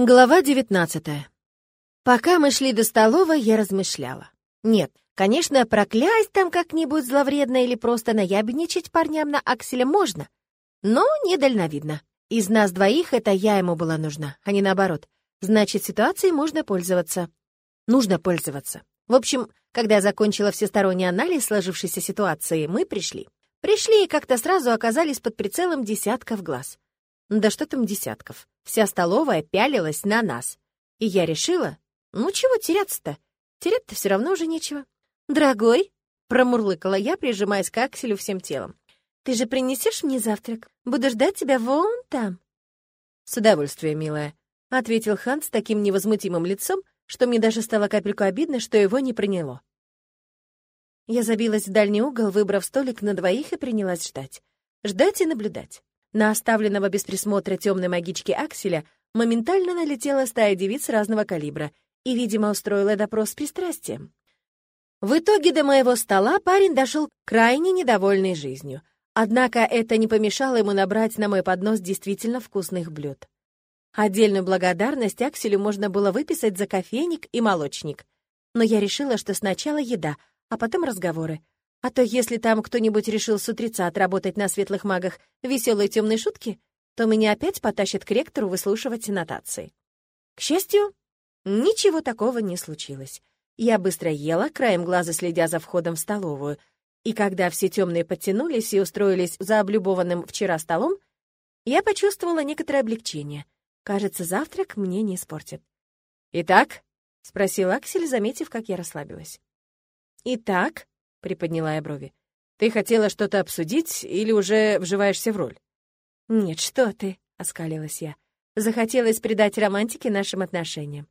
Глава 19. Пока мы шли до столовой, я размышляла. Нет, конечно, проклясть там как-нибудь зловредно или просто наябедничать парням на акселе можно, но недальновидно. Из нас двоих это я ему была нужна, а не наоборот. Значит, ситуацией можно пользоваться. Нужно пользоваться. В общем, когда я закончила всесторонний анализ сложившейся ситуации, мы пришли. Пришли и как-то сразу оказались под прицелом десятков глаз. Да что там десятков? Вся столовая пялилась на нас. И я решила, ну чего теряться-то? Терять-то все равно уже нечего. «Дорогой», — промурлыкала я, прижимаясь к Акселю всем телом, «ты же принесешь мне завтрак? Буду ждать тебя вон там». «С удовольствием, милая», — ответил Хан с таким невозмутимым лицом, что мне даже стало капельку обидно, что его не приняло. Я забилась в дальний угол, выбрав столик на двоих и принялась ждать. Ждать и наблюдать. На оставленного без присмотра темной магички Акселя моментально налетела стая девиц разного калибра и, видимо, устроила допрос с пристрастием. В итоге до моего стола парень дошел крайне недовольный жизнью. Однако это не помешало ему набрать на мой поднос действительно вкусных блюд. Отдельную благодарность Акселю можно было выписать за кофейник и молочник. Но я решила, что сначала еда, а потом разговоры. А то если там кто-нибудь решил с утреца отработать на светлых магах веселые темные шутки, то меня опять потащат к ректору выслушивать нотации. К счастью, ничего такого не случилось. Я быстро ела, краем глаза следя за входом в столовую, и когда все темные подтянулись и устроились за облюбованным вчера столом, я почувствовала некоторое облегчение. Кажется, завтрак мне не испортит. «Итак?» — спросил Аксель, заметив, как я расслабилась. «Итак?» — приподняла я брови. «Ты хотела что-то обсудить или уже вживаешься в роль?» «Нет, что ты!» — оскалилась я. Захотелось придать романтике нашим отношениям.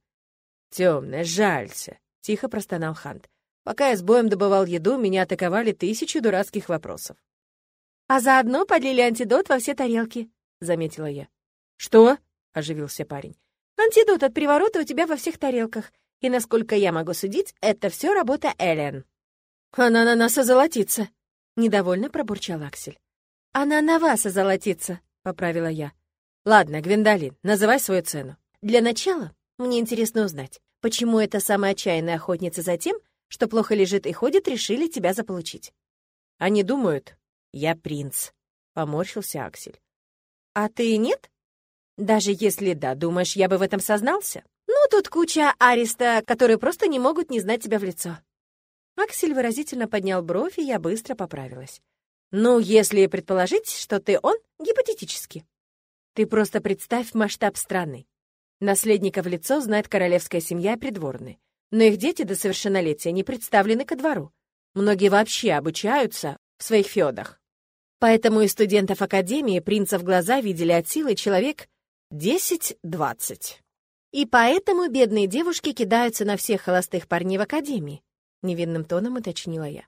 «Темная, жалься!» — тихо простонал Хант. «Пока я с боем добывал еду, меня атаковали тысячи дурацких вопросов». «А заодно подлили антидот во все тарелки», — заметила я. «Что?» — оживился парень. «Антидот от приворота у тебя во всех тарелках, и, насколько я могу судить, это все работа Эллен». «Она на нас озолотится!» — недовольно пробурчал Аксель. «Она на вас озолотится!» — поправила я. «Ладно, Гвиндолин, называй свою цену. Для начала мне интересно узнать, почему эта самая отчаянная охотница за тем, что плохо лежит и ходит, решили тебя заполучить?» «Они думают, я принц», — поморщился Аксель. «А ты нет? Даже если да, думаешь, я бы в этом сознался? Ну, тут куча ареста, которые просто не могут не знать тебя в лицо. Аксель выразительно поднял бровь, и я быстро поправилась. «Ну, если предположить, что ты он, гипотетически. Ты просто представь масштаб страны. Наследника в лицо знает королевская семья и придворные, но их дети до совершеннолетия не представлены ко двору. Многие вообще обучаются в своих феодах. Поэтому из студентов академии принца в глаза видели от силы человек 10-20. И поэтому бедные девушки кидаются на всех холостых парней в академии, — невинным тоном уточнила я.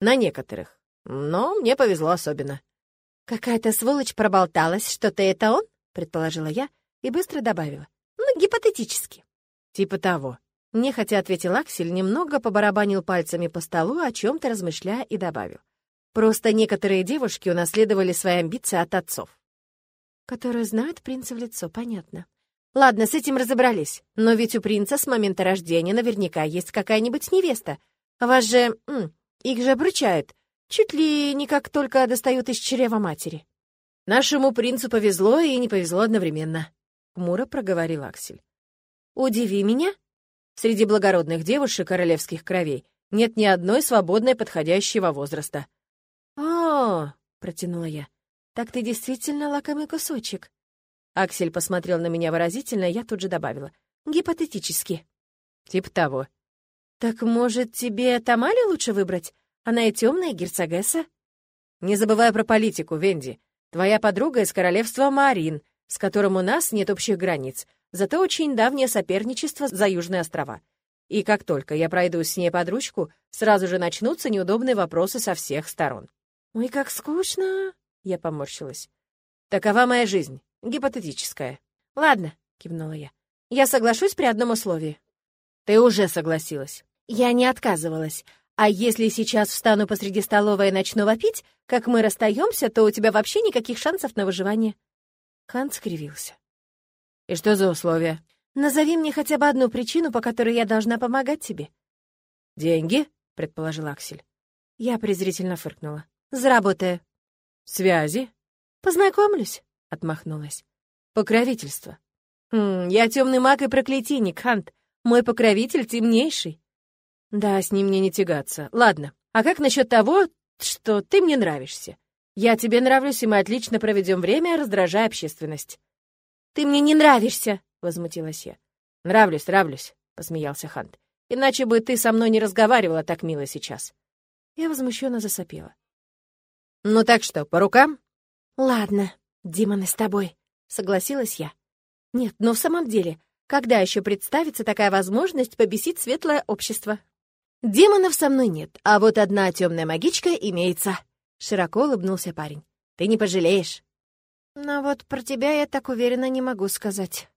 «На некоторых. Но мне повезло особенно». «Какая-то сволочь проболталась, что ты это он?» — предположила я и быстро добавила. «Ну, гипотетически». «Типа того». Нехотя ответил Аксель, немного побарабанил пальцами по столу, о чем то размышляя, и добавил. «Просто некоторые девушки унаследовали свои амбиции от отцов». «Которые знают принца в лицо, понятно». Ладно, с этим разобрались. Но ведь у принца с момента рождения наверняка есть какая-нибудь невеста. Вас же... М, их же обручают. Чуть ли не как только достают из чрева матери. Нашему принцу повезло и не повезло одновременно. Хмуро проговорил Аксель. Удиви меня. Среди благородных девушек королевских кровей нет ни одной свободной подходящего возраста. О, протянула я. Так ты действительно лакомый кусочек. Аксель посмотрел на меня выразительно, я тут же добавила. «Гипотетически». «Типа того». «Так, может, тебе Тамали лучше выбрать? Она и темная герцогесса?» «Не забывай про политику, Венди. Твоя подруга из королевства Марин, с которым у нас нет общих границ, зато очень давнее соперничество за Южные острова. И как только я пройду с ней под ручку, сразу же начнутся неудобные вопросы со всех сторон». «Ой, как скучно!» — я поморщилась. «Такова моя жизнь. Гипотетическое. Ладно, кивнула я. Я соглашусь при одном условии. Ты уже согласилась. Я не отказывалась. А если сейчас встану посреди столовой и начну вопить, как мы расстаемся, то у тебя вообще никаких шансов на выживание. Хан скривился. И что за условия? Назови мне хотя бы одну причину, по которой я должна помогать тебе». «Деньги?» — предположил Аксель. Я презрительно фыркнула. «Заработаю». «Связи?» «Познакомлюсь», — отмахнулась. «Покровительство». «Хм, я темный маг и проклятийник, Хант. Мой покровитель темнейший». «Да, с ним мне не тягаться. Ладно, а как насчет того, что ты мне нравишься? Я тебе нравлюсь, и мы отлично проведем время, раздражая общественность». «Ты мне не нравишься», — возмутилась я. «Нравлюсь, нравлюсь», — посмеялся Хант. «Иначе бы ты со мной не разговаривала так мило сейчас». Я возмущенно засопела. «Ну так что, по рукам?» «Ладно, демоны с тобой», — согласилась я. «Нет, но в самом деле, когда еще представится такая возможность побесить светлое общество?» «Демонов со мной нет, а вот одна темная магичка имеется», — широко улыбнулся парень. «Ты не пожалеешь». «Но вот про тебя я так уверенно не могу сказать».